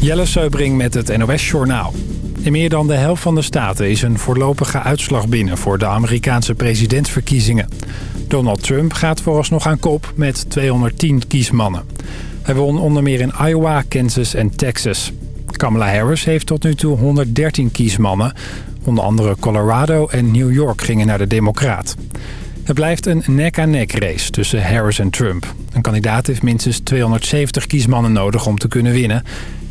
Jelle Seubring met het NOS Journaal. In meer dan de helft van de staten is een voorlopige uitslag binnen... voor de Amerikaanse presidentsverkiezingen. Donald Trump gaat vooralsnog aan kop met 210 kiesmannen. Hij won onder meer in Iowa, Kansas en Texas. Kamala Harris heeft tot nu toe 113 kiesmannen. Onder andere Colorado en New York gingen naar de Democraat. Het blijft een nek-aan-nek race tussen Harris en Trump. Een kandidaat heeft minstens 270 kiesmannen nodig om te kunnen winnen.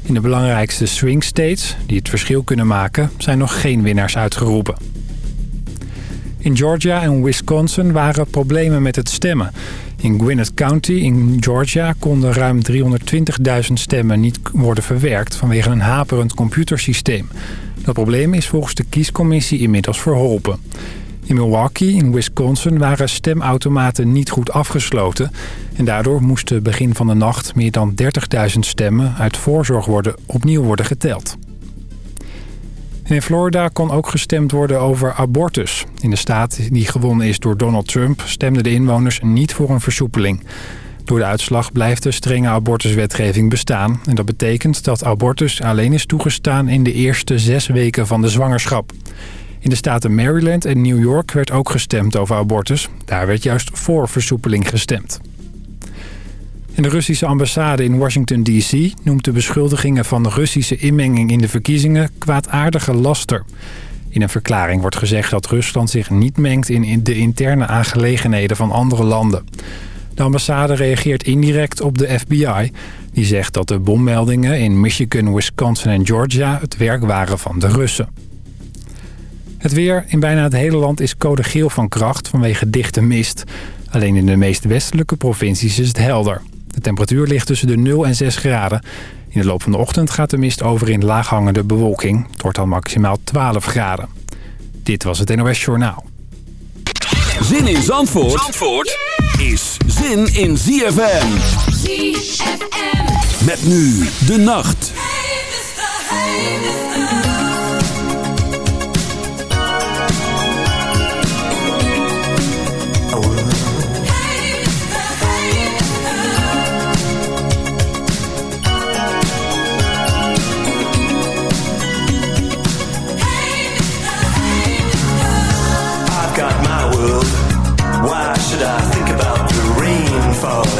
In de belangrijkste swing states, die het verschil kunnen maken, zijn nog geen winnaars uitgeroepen. In Georgia en Wisconsin waren problemen met het stemmen. In Gwinnett County in Georgia konden ruim 320.000 stemmen niet worden verwerkt vanwege een haperend computersysteem. Dat probleem is volgens de kiescommissie inmiddels verholpen. In Milwaukee in Wisconsin waren stemautomaten niet goed afgesloten... en daardoor moesten begin van de nacht meer dan 30.000 stemmen uit voorzorg worden, opnieuw worden geteld. in Florida kon ook gestemd worden over abortus. In de staat die gewonnen is door Donald Trump stemden de inwoners niet voor een versoepeling. Door de uitslag blijft de strenge abortuswetgeving bestaan. En dat betekent dat abortus alleen is toegestaan in de eerste zes weken van de zwangerschap. In de staten Maryland en New York werd ook gestemd over abortus. Daar werd juist voor versoepeling gestemd. En de Russische ambassade in Washington D.C. noemt de beschuldigingen van Russische inmenging in de verkiezingen kwaadaardige laster. In een verklaring wordt gezegd dat Rusland zich niet mengt in de interne aangelegenheden van andere landen. De ambassade reageert indirect op de FBI. Die zegt dat de bommeldingen in Michigan, Wisconsin en Georgia het werk waren van de Russen. Het weer in bijna het hele land is code geel van kracht vanwege dichte mist. Alleen in de meest westelijke provincies is het helder. De temperatuur ligt tussen de 0 en 6 graden. In de loop van de ochtend gaat de mist over in laaghangende bewolking. Het wordt dan maximaal 12 graden. Dit was het NOS Journaal. Zin in Zandvoort, Zandvoort is zin in ZFM. ZFM. Met nu de nacht. phone.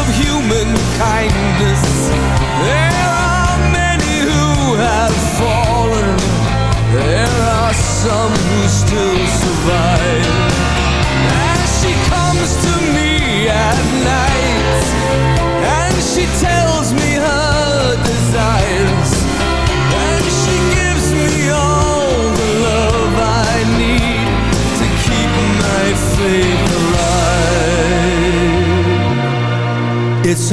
of human kindness. There are many who have fallen. There are some who still survive. As she comes to It's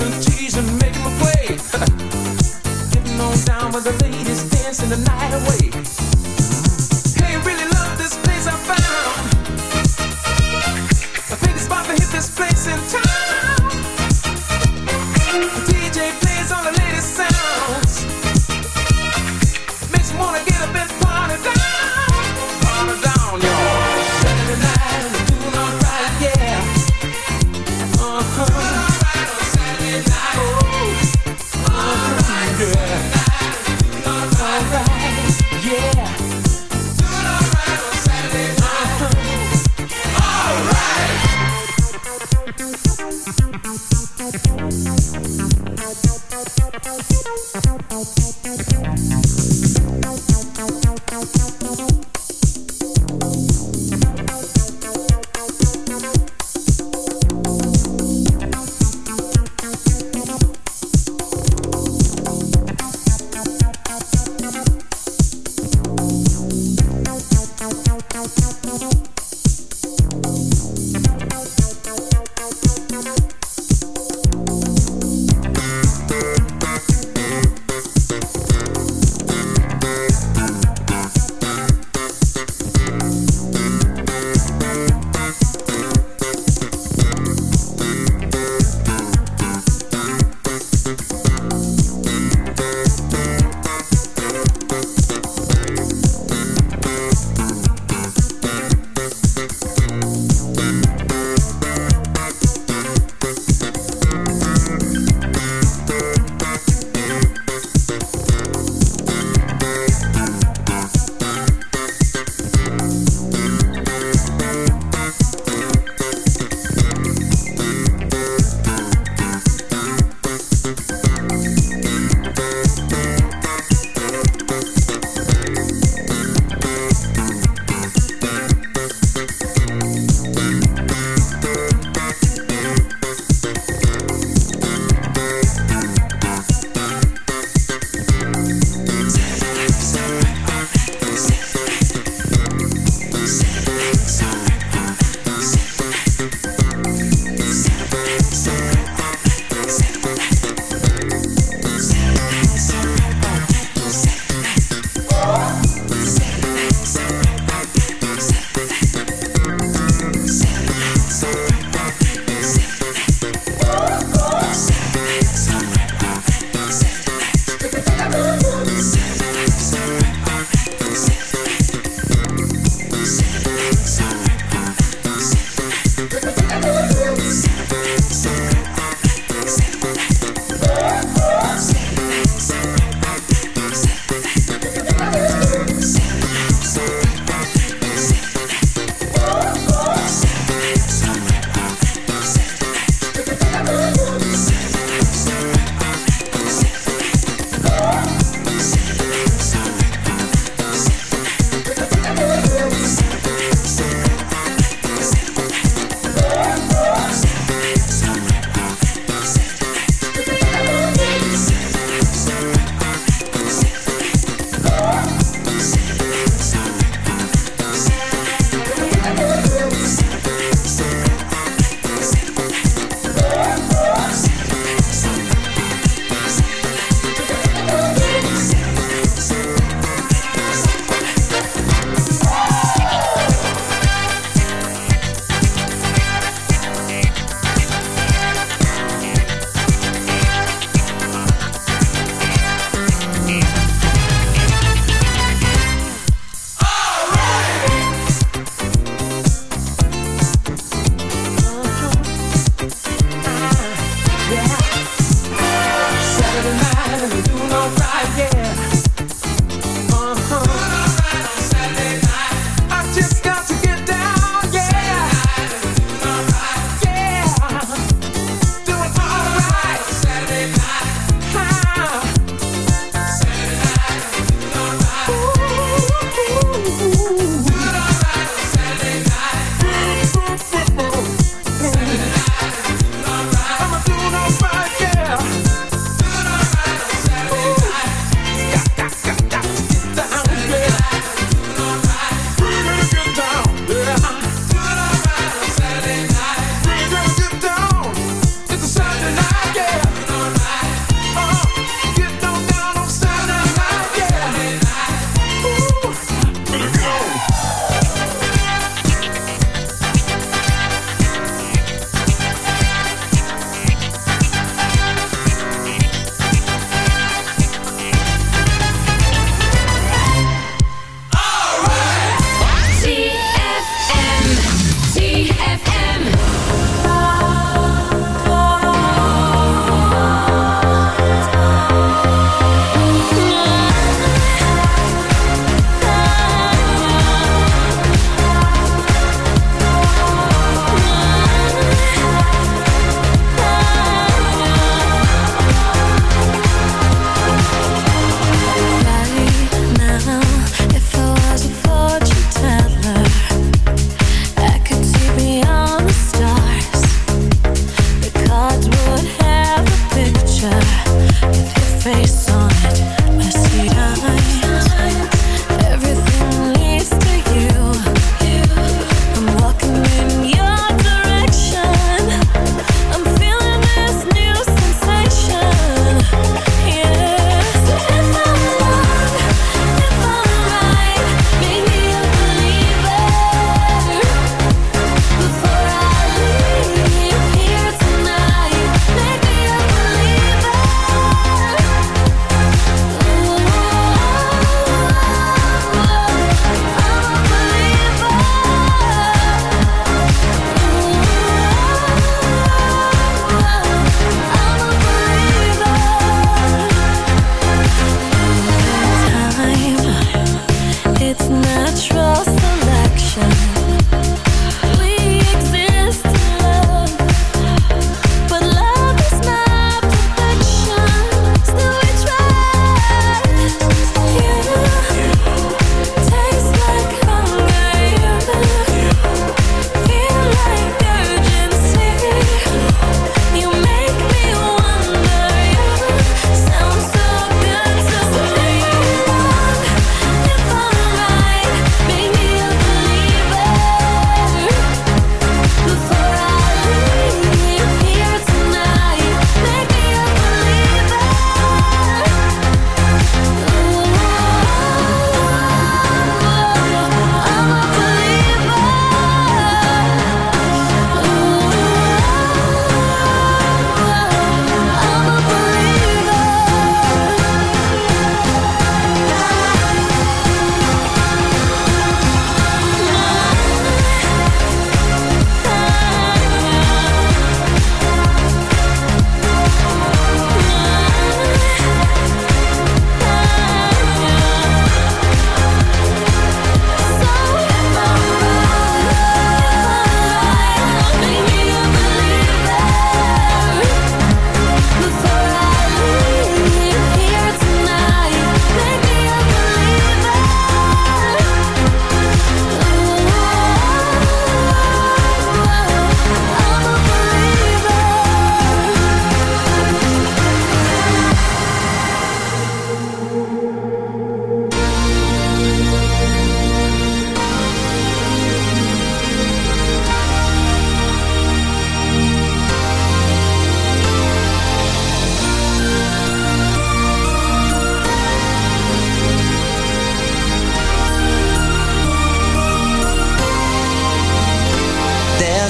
and teasing, making my play. Getting on down with the ladies, dancing the night away.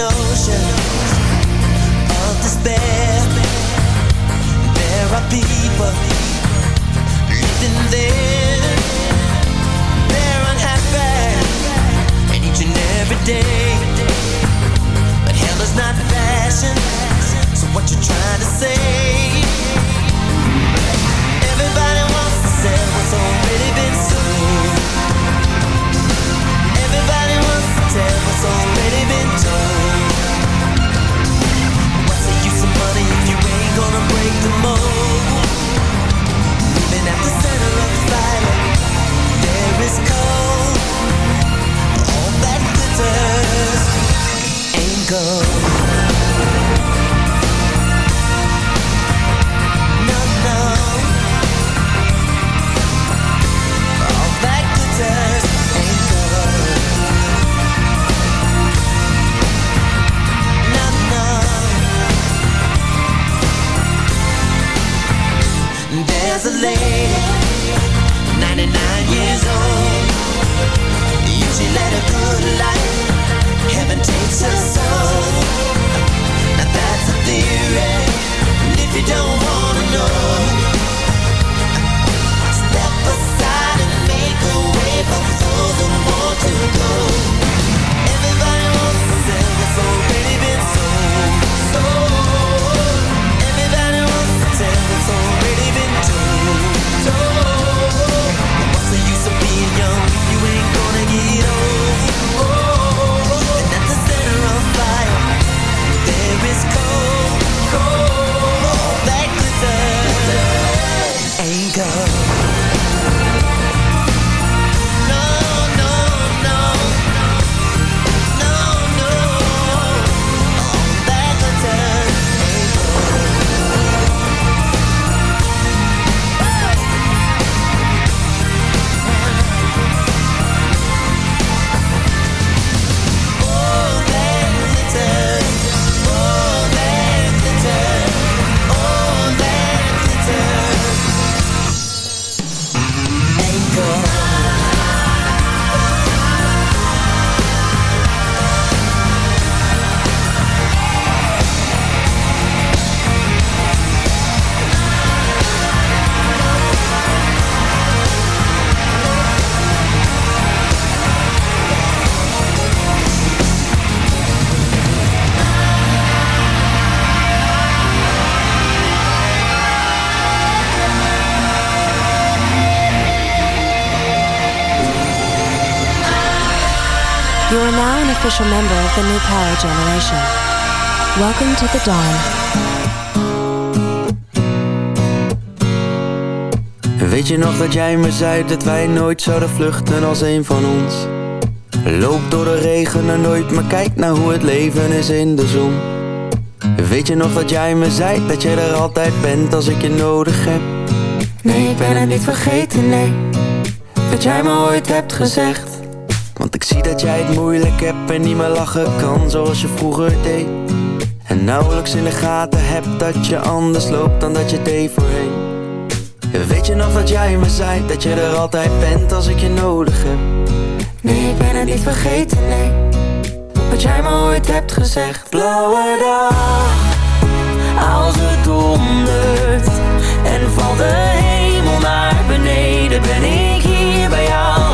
Ocean of despair. There are people living there. They're unhappy, and each and every day. But hell is not fashion. So what you trying to say? Everybody wants to sell what's already been sold. Already been told. What's the use of money if you ain't gonna break the mold? Even at the center of the fire, there is cold. All that glitters ain't gold. Official member of the New Power Generation. Welcome to the dawn. Weet je nog dat jij me zei dat wij nooit zouden vluchten als een van ons? Loop door de regen en nooit, maar kijk naar hoe het leven is in de zon. Weet je nog dat jij me zei dat jij er altijd bent als ik je nodig heb? Nee, ik ben het niet vergeten, nee. Wat jij me ooit hebt gezegd. Want ik zie dat jij het moeilijk hebt en niet meer lachen kan zoals je vroeger deed. En nauwelijks in de gaten hebt dat je anders loopt dan dat je deed voorheen. Weet je nog dat jij me zei dat je er altijd bent als ik je nodig heb? Nee, ik ben het niet vergeten, nee. Wat jij me ooit hebt gezegd. Blauwe dag, als het dondert en valt de hemel naar beneden, ben ik hier bij jou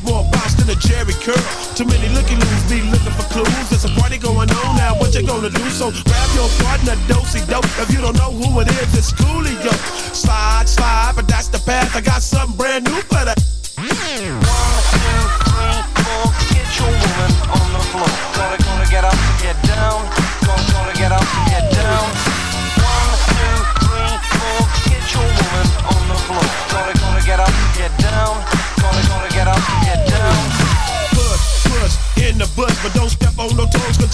Curl. Too many looky loos be looking for clues. There's a party going on now, what you gonna do? So grab your partner, dosey dope. If you don't know who it is, it's Coolio. Slide, slide, but that's the path. I got something brand new for the.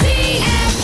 ZFM